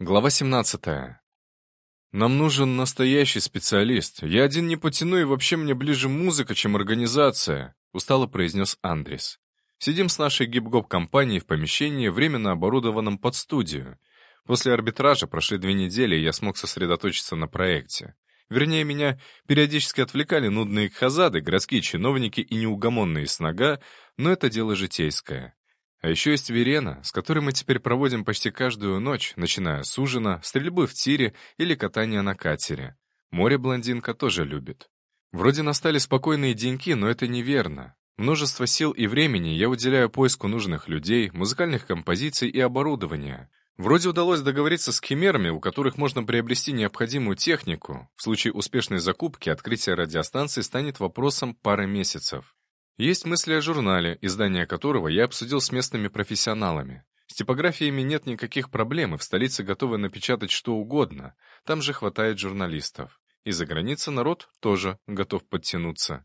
Глава 17. «Нам нужен настоящий специалист. Я один не потяну, и вообще мне ближе музыка, чем организация», — устало произнес Андрис. «Сидим с нашей гип-гоп-компанией в помещении, временно оборудованном под студию. После арбитража прошли две недели, и я смог сосредоточиться на проекте. Вернее, меня периодически отвлекали нудные хазады, городские чиновники и неугомонные снага, но это дело житейское. А еще есть Верена, с которой мы теперь проводим почти каждую ночь, начиная с ужина, стрельбы в тире или катания на катере. Море блондинка тоже любит. Вроде настали спокойные деньки, но это неверно. Множество сил и времени я уделяю поиску нужных людей, музыкальных композиций и оборудования. Вроде удалось договориться с химерами, у которых можно приобрести необходимую технику. В случае успешной закупки открытие радиостанции станет вопросом пары месяцев. Есть мысли о журнале, издание которого я обсудил с местными профессионалами. С типографиями нет никаких проблем, и в столице готовы напечатать что угодно. Там же хватает журналистов. И за граница народ тоже готов подтянуться.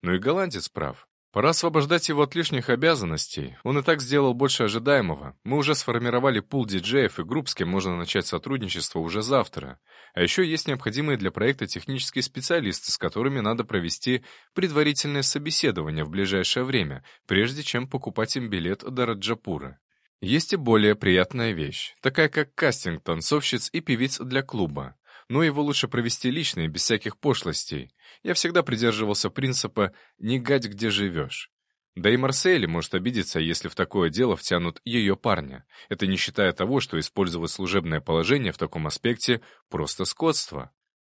Ну и голландец прав. Пора освобождать его от лишних обязанностей. Он и так сделал больше ожидаемого. Мы уже сформировали пул диджеев и групп, с кем можно начать сотрудничество уже завтра. А еще есть необходимые для проекта технические специалисты, с которыми надо провести предварительное собеседование в ближайшее время, прежде чем покупать им билет до Раджапура. Есть и более приятная вещь, такая как кастинг танцовщиц и певиц для клуба но его лучше провести лично и без всяких пошлостей. Я всегда придерживался принципа «не гать, где живешь». Да и Марсели может обидеться, если в такое дело втянут ее парня. Это не считая того, что использовать служебное положение в таком аспекте — просто скотство.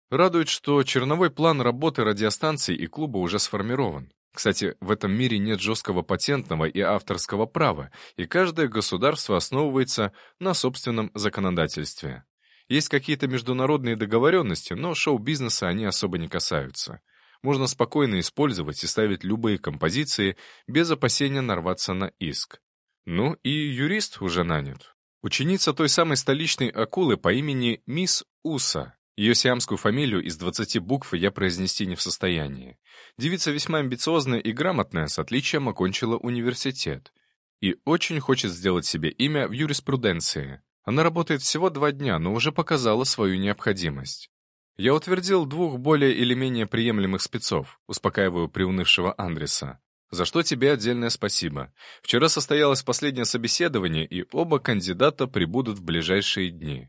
Радует, что черновой план работы радиостанции и клуба уже сформирован. Кстати, в этом мире нет жесткого патентного и авторского права, и каждое государство основывается на собственном законодательстве. Есть какие-то международные договоренности, но шоу-бизнеса они особо не касаются. Можно спокойно использовать и ставить любые композиции без опасения нарваться на иск. Ну и юрист уже нанят. Ученица той самой столичной акулы по имени Мисс Уса. Ее сиамскую фамилию из 20 букв я произнести не в состоянии. Девица весьма амбициозная и грамотная, с отличием окончила университет. И очень хочет сделать себе имя в юриспруденции. Она работает всего два дня, но уже показала свою необходимость. Я утвердил двух более или менее приемлемых спецов, успокаиваю приунывшего Андреса. За что тебе отдельное спасибо. Вчера состоялось последнее собеседование, и оба кандидата прибудут в ближайшие дни.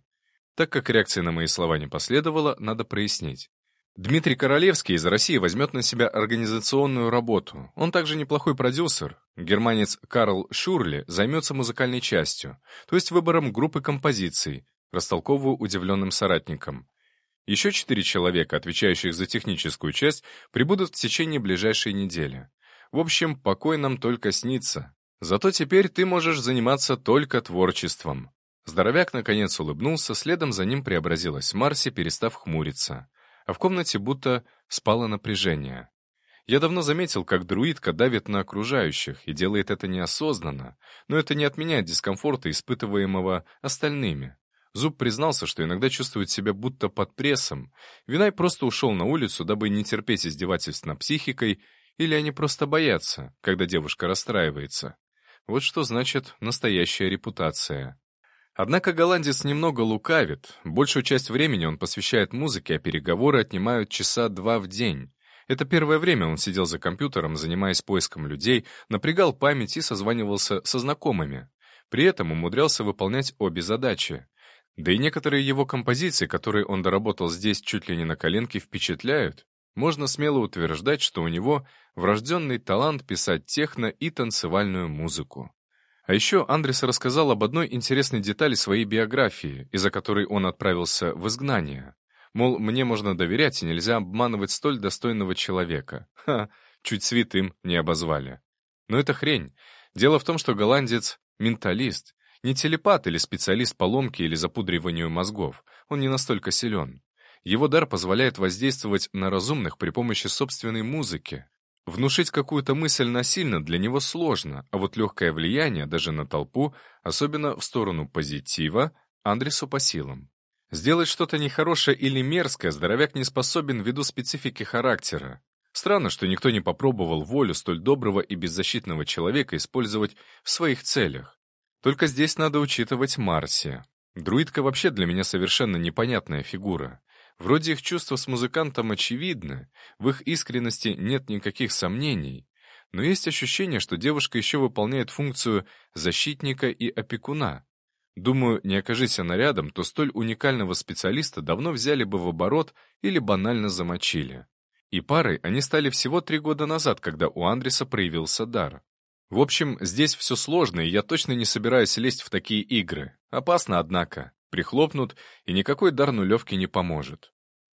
Так как реакции на мои слова не последовало, надо прояснить. Дмитрий Королевский из России возьмет на себя организационную работу. Он также неплохой продюсер. Германец Карл Шурли займется музыкальной частью, то есть выбором группы композиций, растолковываю удивленным соратникам. Еще четыре человека, отвечающих за техническую часть, прибудут в течение ближайшей недели. В общем, покой нам только снится. Зато теперь ты можешь заниматься только творчеством. Здоровяк наконец улыбнулся, следом за ним преобразилась Марси, перестав хмуриться а в комнате будто спало напряжение. Я давно заметил, как друидка давит на окружающих и делает это неосознанно, но это не отменяет дискомфорта, испытываемого остальными. Зуб признался, что иногда чувствует себя будто под прессом. Винай просто ушел на улицу, дабы не терпеть издевательств над психикой, или они просто боятся, когда девушка расстраивается. Вот что значит настоящая репутация. Однако голландец немного лукавит. Большую часть времени он посвящает музыке, а переговоры отнимают часа два в день. Это первое время он сидел за компьютером, занимаясь поиском людей, напрягал память и созванивался со знакомыми. При этом умудрялся выполнять обе задачи. Да и некоторые его композиции, которые он доработал здесь чуть ли не на коленке, впечатляют. Можно смело утверждать, что у него врожденный талант писать техно и танцевальную музыку. А еще Андрес рассказал об одной интересной детали своей биографии, из-за которой он отправился в изгнание. Мол, мне можно доверять и нельзя обманывать столь достойного человека. Ха, чуть святым не обозвали. Но это хрень. Дело в том, что голландец — менталист, не телепат или специалист по ломке или запудриванию мозгов. Он не настолько силен. Его дар позволяет воздействовать на разумных при помощи собственной музыки, Внушить какую-то мысль насильно для него сложно, а вот легкое влияние даже на толпу, особенно в сторону позитива, Андресу по силам. Сделать что-то нехорошее или мерзкое здоровяк не способен ввиду специфики характера. Странно, что никто не попробовал волю столь доброго и беззащитного человека использовать в своих целях. Только здесь надо учитывать Марси. Друидка вообще для меня совершенно непонятная фигура. Вроде их чувства с музыкантом очевидны, в их искренности нет никаких сомнений, но есть ощущение, что девушка еще выполняет функцию защитника и опекуна. Думаю, не окажись она рядом, то столь уникального специалиста давно взяли бы в оборот или банально замочили. И парой они стали всего три года назад, когда у Андреса проявился дар. В общем, здесь все сложно, и я точно не собираюсь лезть в такие игры. Опасно, однако. Прихлопнут, и никакой дар нулевки не поможет.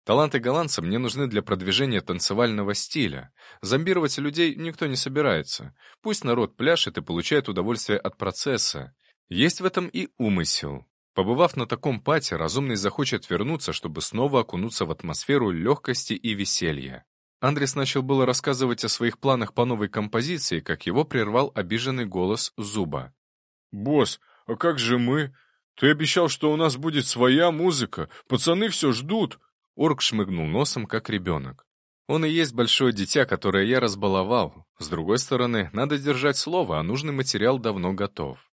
Таланты голландца мне нужны для продвижения танцевального стиля. Зомбировать людей никто не собирается. Пусть народ пляшет и получает удовольствие от процесса. Есть в этом и умысел. Побывав на таком пате, разумный захочет вернуться, чтобы снова окунуться в атмосферу легкости и веселья. Андрес начал было рассказывать о своих планах по новой композиции, как его прервал обиженный голос Зуба. «Босс, а как же мы? Ты обещал, что у нас будет своя музыка. Пацаны все ждут». Орк шмыгнул носом, как ребенок. Он и есть большое дитя, которое я разбаловал. С другой стороны, надо держать слово, а нужный материал давно готов.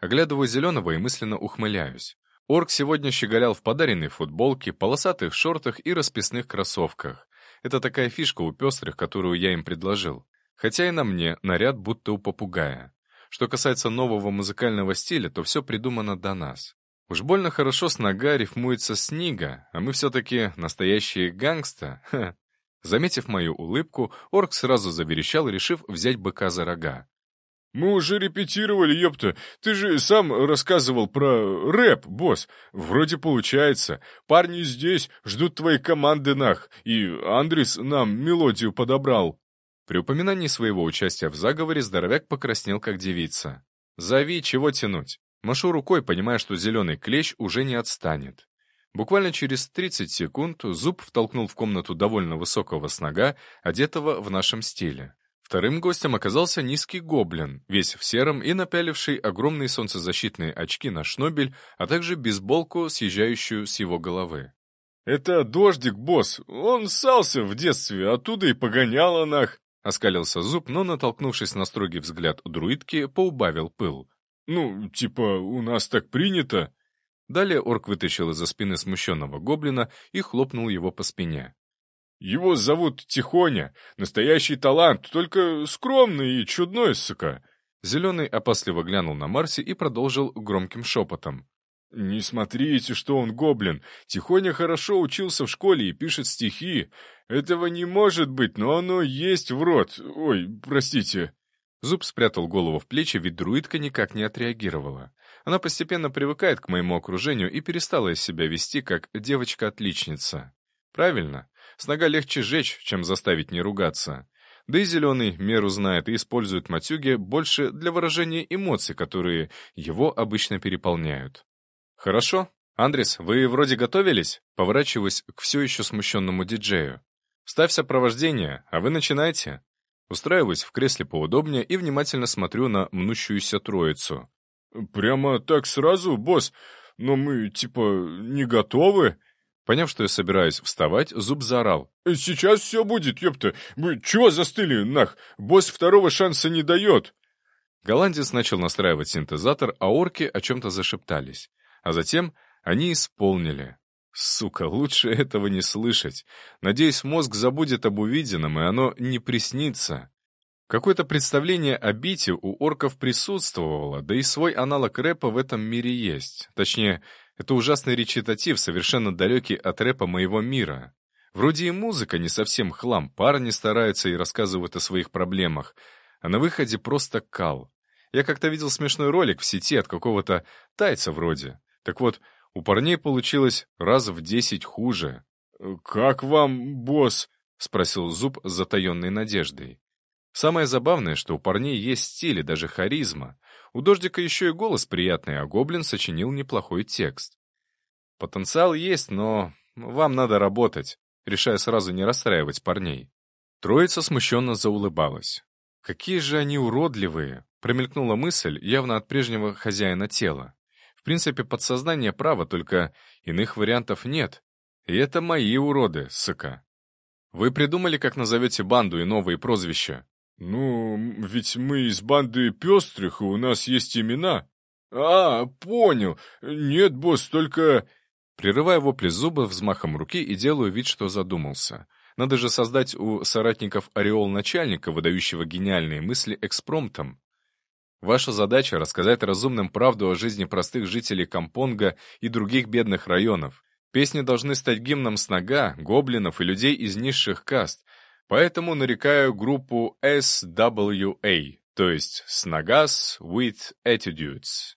Оглядываю Зеленого и мысленно ухмыляюсь. Орк сегодня щеголял в подаренной футболке, полосатых шортах и расписных кроссовках. Это такая фишка у пестрых, которую я им предложил. Хотя и на мне наряд будто у попугая. Что касается нового музыкального стиля, то все придумано до нас. Уж больно хорошо с нога рифмуется с а мы все-таки настоящие гангста. Заметив мою улыбку, орк сразу заверещал, решив взять быка за рога. «Мы уже репетировали, ёпта. Ты же сам рассказывал про рэп, босс. Вроде получается. Парни здесь ждут твоей команды нах, и Андрис нам мелодию подобрал». При упоминании своего участия в заговоре здоровяк покраснел, как девица. «Зови, чего тянуть?» Машу рукой, понимая, что зеленый клещ уже не отстанет. Буквально через 30 секунд Зуб втолкнул в комнату довольно высокого снога, одетого в нашем стиле. Вторым гостем оказался низкий гоблин, весь в сером и напяливший огромные солнцезащитные очки на шнобель, а также бейсболку, съезжающую с его головы. «Это дождик, босс. Он ссался в детстве, оттуда и погонял нах!» Оскалился зуб, но, натолкнувшись на строгий взгляд друидки, поубавил пыл. «Ну, типа, у нас так принято». Далее орк вытащил из-за спины смущенного гоблина и хлопнул его по спине. Его зовут Тихоня, настоящий талант, только скромный и чудной, сука». Зеленый опасливо глянул на Марси и продолжил громким шепотом. «Не смотрите, что он гоблин. Тихоня хорошо учился в школе и пишет стихи. Этого не может быть, но оно есть в рот. Ой, простите». Зуб спрятал голову в плечи, ведь друидка никак не отреагировала. Она постепенно привыкает к моему окружению и перестала из себя вести, как девочка-отличница. Правильно, с нога легче жечь, чем заставить не ругаться. Да и Зеленый меру знает и использует матюги больше для выражения эмоций, которые его обычно переполняют. «Хорошо. Андрес, вы вроде готовились?» Поворачиваясь к все еще смущенному диджею. «Ставь сопровождение, а вы начинайте». Устраиваюсь в кресле поудобнее и внимательно смотрю на мнущуюся троицу. «Прямо так сразу, босс? Но мы, типа, не готовы?» Поняв, что я собираюсь вставать, Зуб заорал. «Сейчас все будет, ёпта! Вы чего застыли, нах? Босс второго шанса не дает!» Голландец начал настраивать синтезатор, а орки о чем-то зашептались. А затем они исполнили. Сука, лучше этого не слышать. Надеюсь, мозг забудет об увиденном, и оно не приснится. Какое-то представление о бите у орков присутствовало, да и свой аналог рэпа в этом мире есть. Точнее, это ужасный речитатив, совершенно далекий от рэпа моего мира. Вроде и музыка не совсем хлам, парни стараются и рассказывают о своих проблемах, а на выходе просто кал. Я как-то видел смешной ролик в сети от какого-то тайца вроде. Так вот, у парней получилось раз в десять хуже. «Как вам, босс?» — спросил Зуб с затаенной надеждой. Самое забавное, что у парней есть стиль и даже харизма. У Дождика еще и голос приятный, а Гоблин сочинил неплохой текст. Потенциал есть, но вам надо работать, решая сразу не расстраивать парней. Троица смущенно заулыбалась. Какие же они уродливые, промелькнула мысль явно от прежнего хозяина тела. В принципе, подсознание право, только иных вариантов нет. И это мои уроды, сука. Вы придумали, как назовете банду и новые прозвища? «Ну, ведь мы из банды пестрых, и у нас есть имена». «А, понял. Нет, босс, только...» Прерывая вопли зуба взмахом руки и делаю вид, что задумался. Надо же создать у соратников ореол начальника, выдающего гениальные мысли экспромтом. Ваша задача — рассказать разумным правду о жизни простых жителей Кампонга и других бедных районов. Песни должны стать гимном снага, гоблинов и людей из низших каст, поэтому нарекаю группу SWA, то есть Snagas with Attitudes.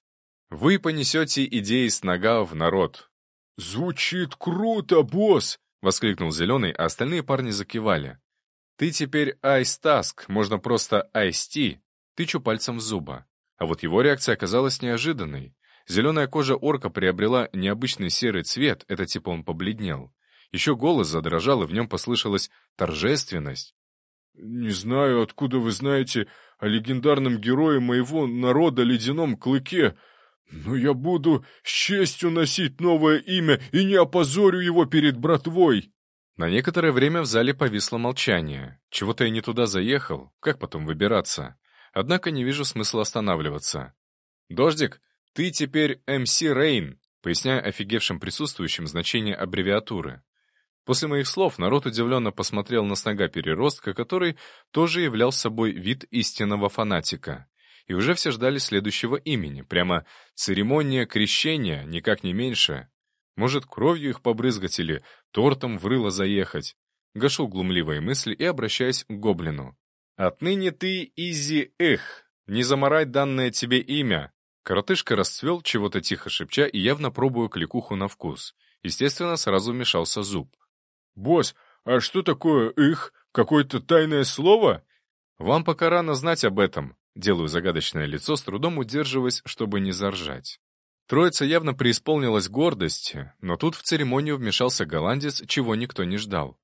Вы понесете идеи снага в народ. «Звучит круто, босс!» — воскликнул Зеленый, а остальные парни закивали. «Ты теперь Task, можно просто T», тычу пальцем в зуба. А вот его реакция оказалась неожиданной. Зеленая кожа орка приобрела необычный серый цвет, это типа он побледнел. Еще голос задрожал, и в нем послышалась торжественность. «Не знаю, откуда вы знаете о легендарном герое моего народа Ледяном Клыке, но я буду с честью носить новое имя и не опозорю его перед братвой!» На некоторое время в зале повисло молчание. Чего-то я не туда заехал, как потом выбираться? Однако не вижу смысла останавливаться. «Дождик, ты теперь МС Рейн», поясняя офигевшим присутствующим значение аббревиатуры. После моих слов народ удивленно посмотрел на снога переростка, который тоже являл собой вид истинного фанатика. И уже все ждали следующего имени, прямо церемония крещения, никак не меньше. Может, кровью их побрызгать или тортом в рыло заехать. Гашу глумливые мысли и обращаясь к гоблину. «Отныне ты Изи Эх, не заморай данное тебе имя». Коротышка расцвел, чего-то тихо шепча и явно пробуя кликуху на вкус. Естественно, сразу вмешался зуб. «Босс, а что такое «их»? Какое-то тайное слово?» «Вам пока рано знать об этом», — делаю загадочное лицо, с трудом удерживаясь, чтобы не заржать. Троица явно преисполнилась гордости, но тут в церемонию вмешался голландец, чего никто не ждал.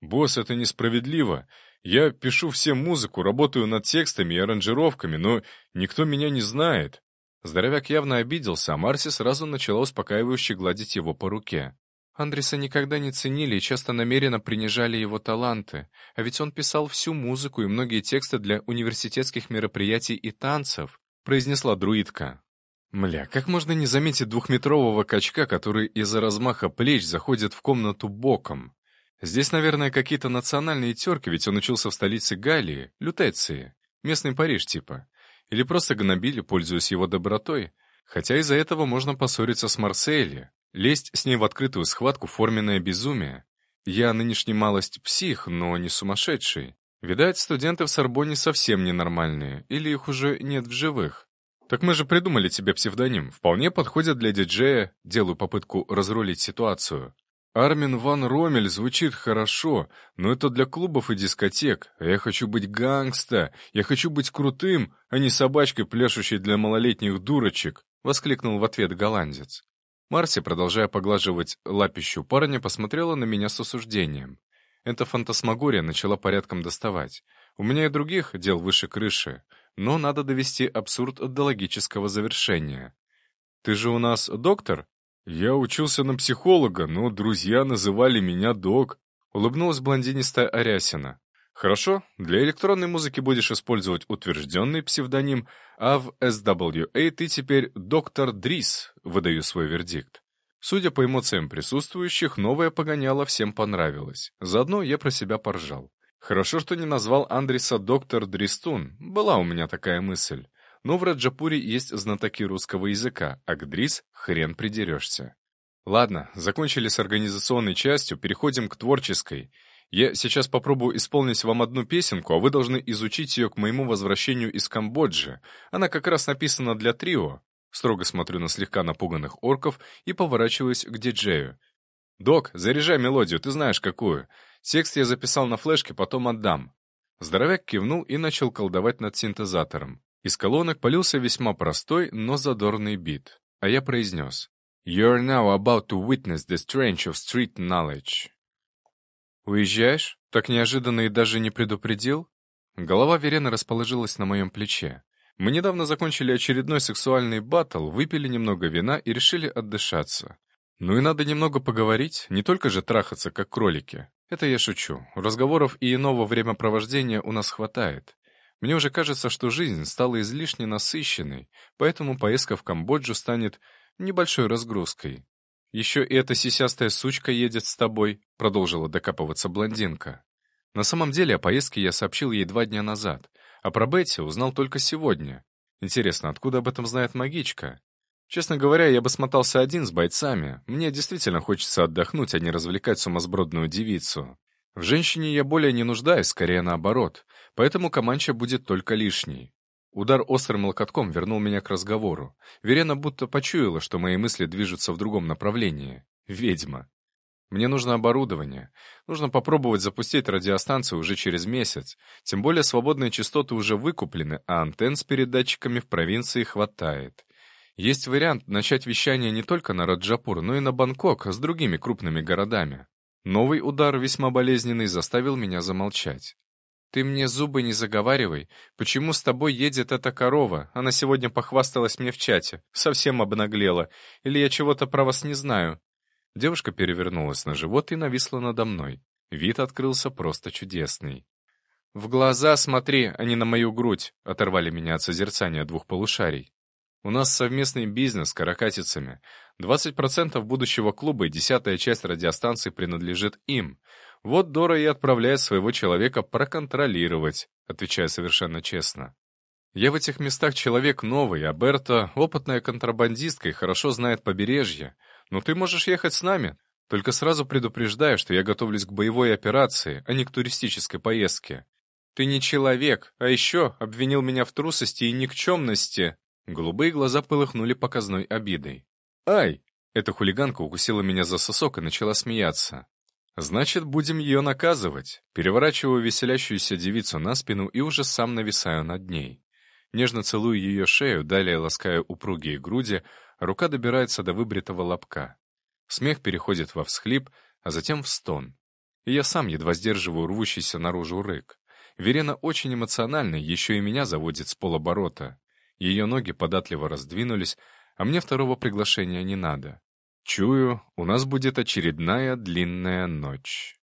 «Босс, это несправедливо. Я пишу всем музыку, работаю над текстами и аранжировками, но никто меня не знает». Здоровяк явно обиделся, а Марси сразу начала успокаивающе гладить его по руке. Андреса никогда не ценили и часто намеренно принижали его таланты, а ведь он писал всю музыку и многие тексты для университетских мероприятий и танцев, произнесла друидка. Мля, как можно не заметить двухметрового качка, который из-за размаха плеч заходит в комнату боком? Здесь, наверное, какие-то национальные терки, ведь он учился в столице Галлии, Лютеции, местный Париж типа. Или просто гнобили, пользуясь его добротой. Хотя из-за этого можно поссориться с Марсейли, лезть с ней в открытую схватку — форменное безумие. Я нынешний малость псих, но не сумасшедший. Видать, студенты в Сорбоне совсем ненормальные, или их уже нет в живых. Так мы же придумали тебе псевдоним. Вполне подходит для диджея, делаю попытку разрулить ситуацию. Армин Ван Ромель звучит хорошо, но это для клубов и дискотек. Я хочу быть гангста, я хочу быть крутым, а не собачкой, пляшущей для малолетних дурочек», — воскликнул в ответ голландец. Марси, продолжая поглаживать лапищу парня, посмотрела на меня с осуждением. Эта фантасмагория начала порядком доставать. У меня и других дел выше крыши, но надо довести абсурд до логического завершения. «Ты же у нас доктор?» «Я учился на психолога, но друзья называли меня док», — улыбнулась блондинистая Арясина. «Хорошо, для электронной музыки будешь использовать утвержденный псевдоним, а в SWA ты теперь доктор Дрис», — выдаю свой вердикт. Судя по эмоциям присутствующих, новое погоняло всем понравилось. Заодно я про себя поржал. Хорошо, что не назвал Андреса доктор Дристун, была у меня такая мысль. Но в Раджапуре есть знатоки русского языка, а к Дрис хрен придерешься. Ладно, закончили с организационной частью, переходим к творческой. Я сейчас попробую исполнить вам одну песенку, а вы должны изучить ее к моему возвращению из Камбоджи. Она как раз написана для трио. Строго смотрю на слегка напуганных орков и поворачиваюсь к диджею. «Док, заряжай мелодию, ты знаешь какую. Текст я записал на флешке, потом отдам». Здоровяк кивнул и начал колдовать над синтезатором. Из колонок полился весьма простой, но задорный бит, а я произнес «You're now about to witness the strange of street knowledge». «Уезжаешь? Так неожиданно и даже не предупредил?» Голова Верены расположилась на моем плече. Мы недавно закончили очередной сексуальный баттл, выпили немного вина и решили отдышаться. Ну и надо немного поговорить, не только же трахаться, как кролики. Это я шучу. Разговоров и иного времяпровождения у нас хватает. Мне уже кажется, что жизнь стала излишне насыщенной, поэтому поездка в Камбоджу станет небольшой разгрузкой. «Еще и эта сисястая сучка едет с тобой», — продолжила докапываться блондинка. На самом деле о поездке я сообщил ей два дня назад, а про Бетти узнал только сегодня. Интересно, откуда об этом знает магичка? Честно говоря, я бы смотался один с бойцами. Мне действительно хочется отдохнуть, а не развлекать сумасбродную девицу. В женщине я более не нуждаюсь, скорее наоборот, поэтому Каманча будет только лишней. Удар острым локотком вернул меня к разговору. Верена будто почуяла, что мои мысли движутся в другом направлении. Ведьма. Мне нужно оборудование. Нужно попробовать запустить радиостанцию уже через месяц. Тем более свободные частоты уже выкуплены, а антенн с передатчиками в провинции хватает. Есть вариант начать вещание не только на Раджапур, но и на Бангкок с другими крупными городами. Новый удар, весьма болезненный, заставил меня замолчать. «Ты мне зубы не заговаривай. Почему с тобой едет эта корова? Она сегодня похвасталась мне в чате. Совсем обнаглела. Или я чего-то про вас не знаю?» Девушка перевернулась на живот и нависла надо мной. Вид открылся просто чудесный. «В глаза смотри, а не на мою грудь», — оторвали меня от созерцания двух полушарий. «У нас совместный бизнес с каракатицами. 20% будущего клуба и десятая часть радиостанции принадлежит им. Вот Дора и отправляет своего человека проконтролировать, отвечая совершенно честно. Я в этих местах человек новый, а Берта — опытная контрабандистка и хорошо знает побережье. Но ты можешь ехать с нами. Только сразу предупреждаю, что я готовлюсь к боевой операции, а не к туристической поездке. Ты не человек, а еще обвинил меня в трусости и никчемности. Голубые глаза полыхнули показной обидой. «Ай!» Эта хулиганка укусила меня за сосок и начала смеяться. «Значит, будем ее наказывать». Переворачиваю веселящуюся девицу на спину и уже сам нависаю над ней. Нежно целую ее шею, далее ласкаю упругие груди, рука добирается до выбритого лобка. Смех переходит во всхлип, а затем в стон. И я сам едва сдерживаю рвущийся наружу рык. Верена очень эмоциональна, еще и меня заводит с полоборота. Ее ноги податливо раздвинулись, а мне второго приглашения не надо. Чую, у нас будет очередная длинная ночь.